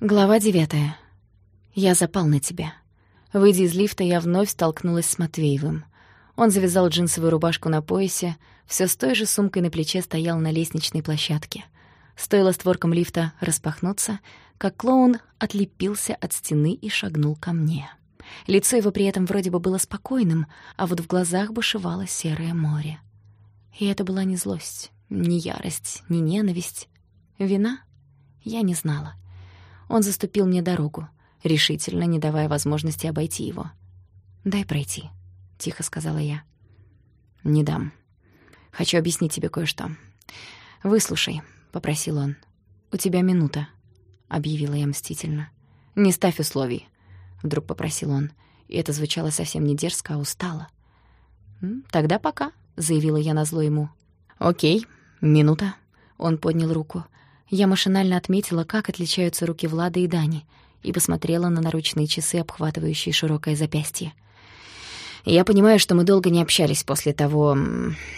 Глава девятая. Я запал на тебя. Выйдя из лифта, я вновь столкнулась с Матвеевым. Он завязал джинсовую рубашку на поясе, все с той же сумкой на плече стоял на лестничной площадке. Стоило створкам лифта распахнуться, как клоун отлепился от стены и шагнул ко мне. Лицо его при этом вроде бы было спокойным, а вот в глазах бушевало серое море. И это была не злость, не ярость, не ненависть. Вина? Я не знала. Он заступил мне дорогу, решительно не давая возможности обойти его. «Дай пройти», — тихо сказала я. «Не дам. Хочу объяснить тебе кое-что. Выслушай», — попросил он. «У тебя минута», — объявила я мстительно. «Не ставь условий», — вдруг попросил он. И это звучало совсем не дерзко, а устало. «Тогда пока», — заявила я назло ему. «Окей, минута». Он поднял руку. Я машинально отметила, как отличаются руки Влада и Дани, и посмотрела на наручные часы, обхватывающие широкое запястье. Я понимаю, что мы долго не общались после того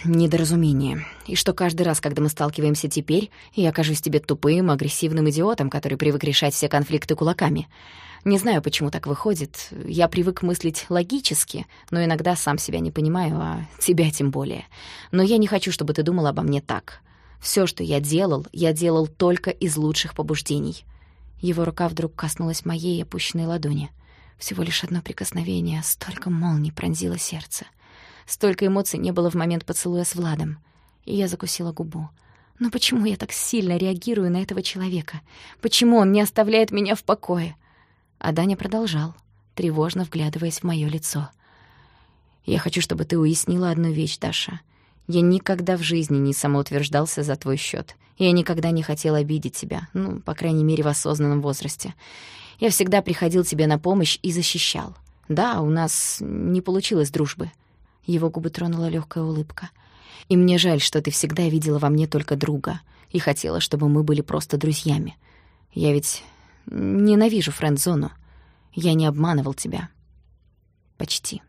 недоразумения, и что каждый раз, когда мы сталкиваемся теперь, я окажусь тебе тупым, агрессивным идиотом, который привык решать все конфликты кулаками. Не знаю, почему так выходит. Я привык мыслить логически, но иногда сам себя не понимаю, а тебя тем более. Но я не хочу, чтобы ты думал обо мне так. Все, что я делал, я делал только из лучших побуждений. Его рука вдруг коснулась моей опущенной ладони. Всего лишь одно прикосновение, столько молний пронзило сердце. Столько эмоций не было в момент поцелуя с Владом. И я закусила губу. Но почему я так сильно реагирую на этого человека? Почему он не оставляет меня в покое? А Даня продолжал, тревожно вглядываясь в моё лицо. «Я хочу, чтобы ты уяснила одну вещь, Даша. Я никогда в жизни не самоутверждался за твой счёт. Я никогда не хотел обидеть тебя, ну, по крайней мере, в осознанном возрасте. Я всегда приходил тебе на помощь и защищал. Да, у нас не получилось дружбы. Его губы тронула легкая улыбка. И мне жаль, что ты всегда видела во мне только друга и хотела, чтобы мы были просто друзьями. Я ведь ненавижу френд-зону. Я не обманывал тебя. Почти.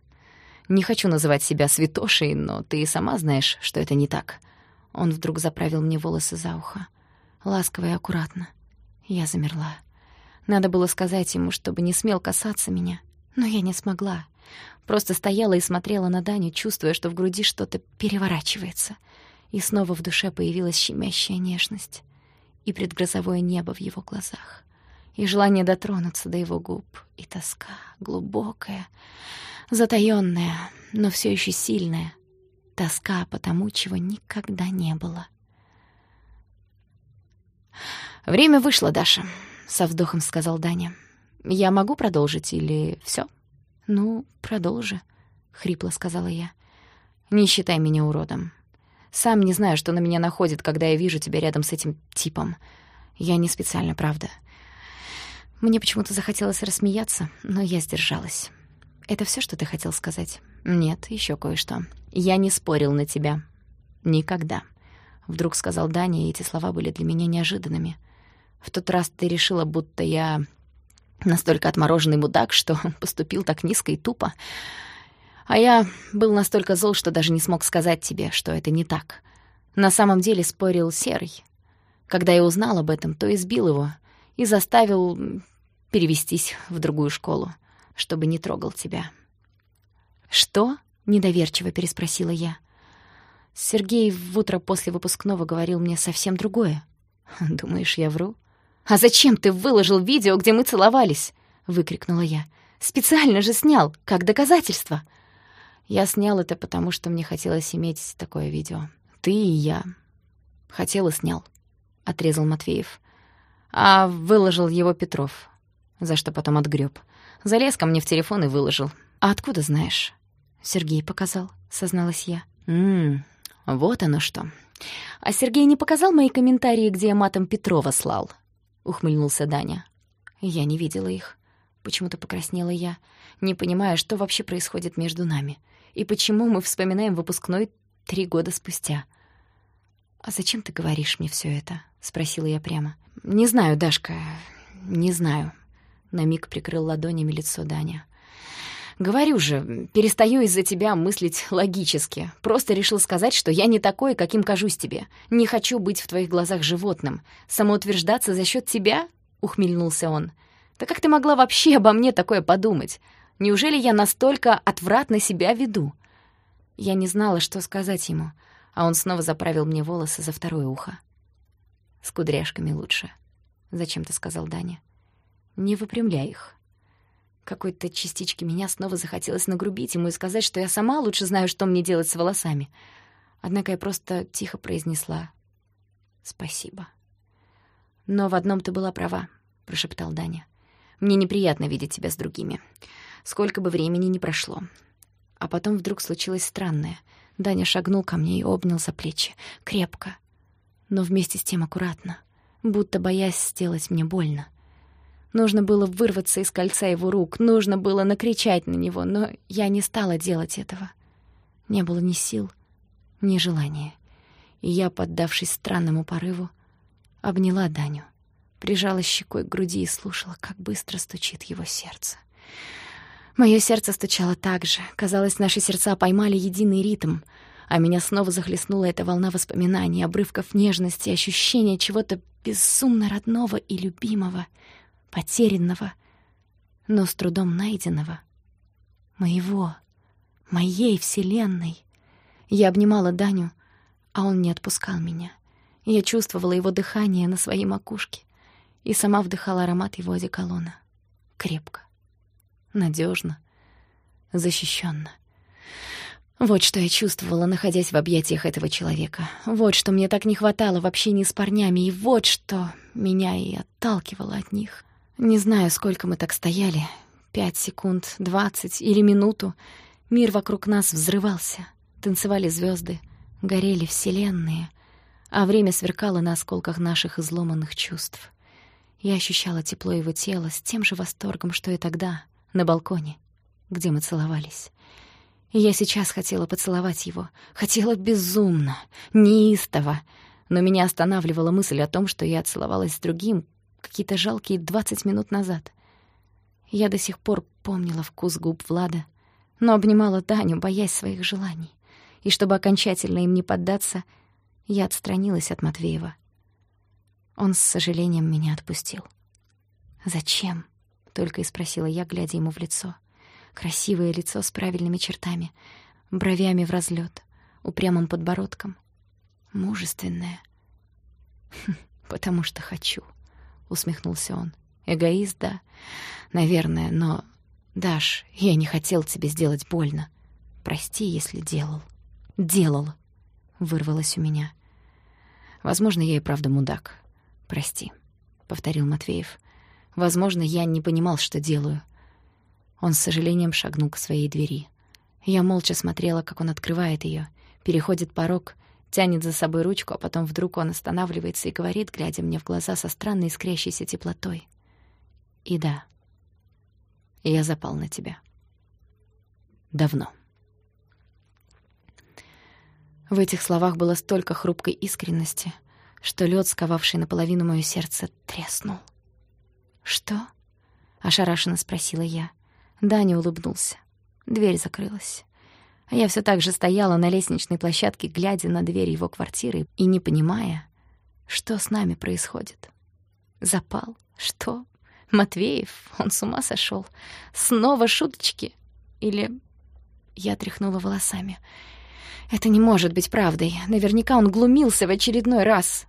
Не хочу называть себя святошей, но ты и сама знаешь, что это не так. Он вдруг заправил мне волосы за ухо. Ласково и аккуратно. Я замерла. Надо было сказать ему, чтобы не смел касаться меня. Но я не смогла. Просто стояла и смотрела на Даню, чувствуя, что в груди что-то переворачивается. И снова в душе появилась щемящая нежность. И предгрозовое небо в его глазах. И желание дотронуться до его губ. И тоска, глубокая, затаённая, но все еще сильная. Тоска по тому, чего никогда не было. «Время вышло, Даша», со вздохом сказал Даня. Я могу продолжить или все? Ну, продолжи, хрипло сказала я. Не считай меня уродом. Сам не знаю, что на меня находит, когда я вижу тебя рядом с этим типом. Я не специально, правда. Мне почему-то захотелось рассмеяться, но я сдержалась. Это все, что ты хотел сказать? Нет, еще кое-что. Я не спорил на тебя. Никогда. Вдруг сказал Даня, и эти слова были для меня неожиданными. В тот раз ты решила, будто я настолько отмороженный мудак, что поступил так низко и тупо. А я был настолько зол, что даже не смог сказать тебе, что это не так. На самом деле спорил Серый. Когда я узнал об этом, то избил его и заставил перевестись в другую школу, чтобы не трогал тебя. «Что?» — недоверчиво переспросила я. Сергей в утро после выпускного говорил мне совсем другое. «Думаешь, я вру?» «А зачем ты выложил видео, где мы целовались?» — выкрикнула я. «Специально же снял, как доказательство!» Я снял это, потому что мне хотелось иметь такое видео. Ты и я. Хотел и снял, — отрезал Матвеев. А выложил его Петров, за что потом отгреб. Залез ко мне в телефон и выложил. «А откуда знаешь?» Сергей показал, созналась я. «Ммм, вот оно что. А Сергей не показал мои комментарии, где я матом Петрова слал?» — ухмыльнулся Даня. Я не видела их. Почему-то покраснела я, не понимая, что вообще происходит между нами. И почему мы вспоминаем выпускной три года спустя. «А зачем ты говоришь мне все это?» — спросила я прямо. «Не знаю, Дашка, не знаю». На миг прикрыл ладонями лицо Даня. «Говорю же, перестаю из-за тебя мыслить логически. Просто решил сказать, что я не такой, каким кажусь тебе. Не хочу быть в твоих глазах животным. Самоутверждаться за счет тебя? — ухмыльнулся он. «Да как ты могла вообще обо мне такое подумать? Неужели я настолько отвратно себя веду?» Я не знала, что сказать ему, а он снова заправил мне волосы за второе ухо. «С кудряшками лучше», — зачем-то сказал Даня. «Не выпрямляй их». Какой-то частичке меня снова захотелось нагрубить ему и сказать, что я сама лучше знаю, что мне делать с волосами. Однако я просто тихо произнесла «Спасибо». «Но в одном ты была права», — прошептал Даня. «Мне неприятно видеть тебя с другими. Сколько бы времени ни прошло». А потом вдруг случилось странное. Даня шагнул ко мне и обнял за плечи. Крепко. Но вместе с тем аккуратно. Будто боясь сделать мне больно. Нужно было вырваться из кольца его рук, нужно было накричать на него, но я не стала делать этого. Не было ни сил, ни желания. И я, поддавшись странному порыву, обняла Даню, прижала щекой к груди и слушала, как быстро стучит его сердце. Моё сердце стучало так же. Казалось, наши сердца поймали единый ритм, а меня снова захлестнула эта волна воспоминаний, обрывков нежности, ощущения чего-то безумно родного и любимого — потерянного, но с трудом найденного. Моего, моей вселенной. Я обнимала Даню, а он не отпускал меня. Я чувствовала его дыхание на своей макушке и сама вдыхала аромат его одеколона. Крепко, надежно, защищенно. Вот что я чувствовала, находясь в объятиях этого человека. Вот что мне так не хватало в общении с парнями, и вот что меня и отталкивало от них. Не знаю, сколько мы так стояли. Пять секунд, двадцать или минуту. Мир вокруг нас взрывался. Танцевали звезды, горели вселенные, а время сверкало на осколках наших изломанных чувств. Я ощущала тепло его тела с тем же восторгом, что и тогда, на балконе, где мы целовались. И я сейчас хотела поцеловать его. Хотела безумно, неистово. Но меня останавливала мысль о том, что я целовалась с другим, какие-то жалкие двадцать минут назад. Я до сих пор помнила вкус губ Влада, но обнимала Даню, боясь своих желаний. И чтобы окончательно им не поддаться, я отстранилась от Матвеева. Он с сожалением меня отпустил. «Зачем?» — только и спросила я, глядя ему в лицо. Красивое лицо с правильными чертами, бровями в разлет, упрямым подбородком. Мужественное. «Потому что хочу» усмехнулся он. Эгоист, да. Наверное, но Даш, я не хотел тебе сделать больно. Прости, если делал. Делал, вырвалось у меня. Возможно, я и правда мудак. Прости, повторил Матвеев. Возможно, я не понимал, что делаю. Он с сожалением шагнул к своей двери. Я молча смотрела, как он открывает ее, переходит порог Тянет за собой ручку, а потом вдруг он останавливается и говорит, глядя мне в глаза со странной искрящейся теплотой. «И да, я запал на тебя. Давно». В этих словах было столько хрупкой искренности, что лед, сковавший наполовину моё сердце, треснул. «Что?» — ошарашенно спросила я. Даня улыбнулся. Дверь закрылась. А я все так же стояла на лестничной площадке, глядя на дверь его квартиры и не понимая, что с нами происходит. Запал? Что? Матвеев? Он с ума сошел? Снова шуточки? Или... Я тряхнула волосами. Это не может быть правдой. Наверняка он глумился в очередной раз.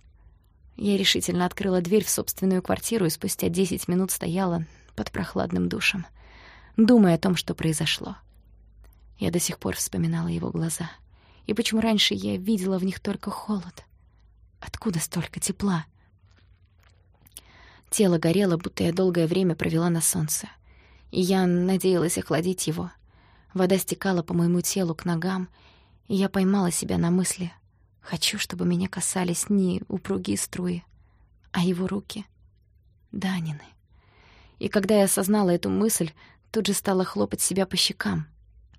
Я решительно открыла дверь в собственную квартиру и спустя десять минут стояла под прохладным душем, думая о том, что произошло. Я до сих пор вспоминала его глаза. И почему раньше я видела в них только холод? Откуда столько тепла? Тело горело, будто я долгое время провела на солнце. И я надеялась охладить его. Вода стекала по моему телу к ногам, и я поймала себя на мысли. Хочу, чтобы меня касались не упругие струи, а его руки. Данины. И когда я осознала эту мысль, тут же стала хлопать себя по щекам.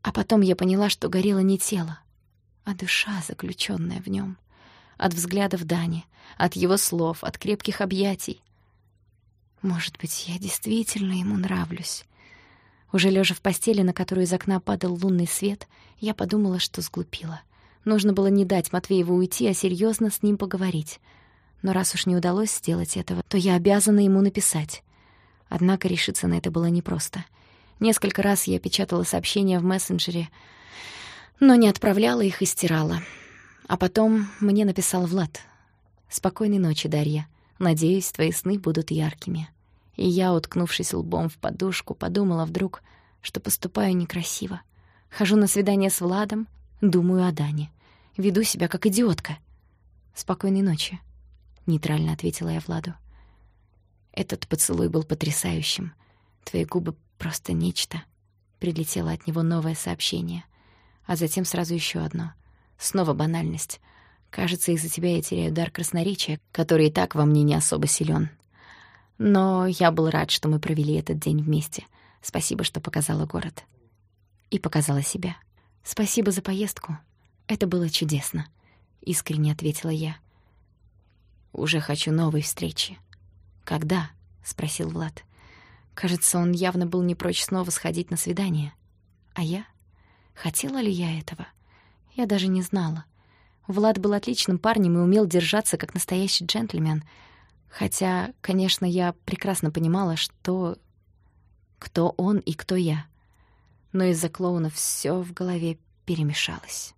А потом я поняла, что горело не тело, а душа, заключенная в нем. От взглядов Дани, от его слов, от крепких объятий. Может быть, я действительно ему нравлюсь. Уже лежа в постели, на которую из окна падал лунный свет, я подумала, что сглупила. Нужно было не дать Матвееву уйти, а серьезно с ним поговорить. Но раз уж не удалось сделать этого, то я обязана ему написать. Однако решиться на это было непросто. Несколько раз я печатала сообщения в мессенджере, но не отправляла их и стирала. А потом мне написал Влад. «Спокойной ночи, Дарья. Надеюсь, твои сны будут яркими». И я, уткнувшись лбом в подушку, подумала вдруг, что поступаю некрасиво. Хожу на свидание с Владом, думаю о Дане. Веду себя как идиотка. «Спокойной ночи», — нейтрально ответила я Владу. Этот поцелуй был потрясающим. Твои губы — просто нечто. Прилетело от него новое сообщение. А затем сразу еще одно. Снова банальность. Кажется, из-за тебя я теряю дар красноречия, который и так во мне не особо силен. Но я был рад, что мы провели этот день вместе. Спасибо, что показала город. И показала себя. Спасибо за поездку. Это было чудесно, искренне ответила я. Уже хочу новой встречи. Когда? спросил Влад. Кажется, он явно был не прочь снова сходить на свидание. А я? Хотела ли я этого? Я даже не знала. Влад был отличным парнем и умел держаться как настоящий джентльмен. Хотя, конечно, я прекрасно понимала, что... кто он и кто я. Но из-за клоуна всё в голове перемешалось.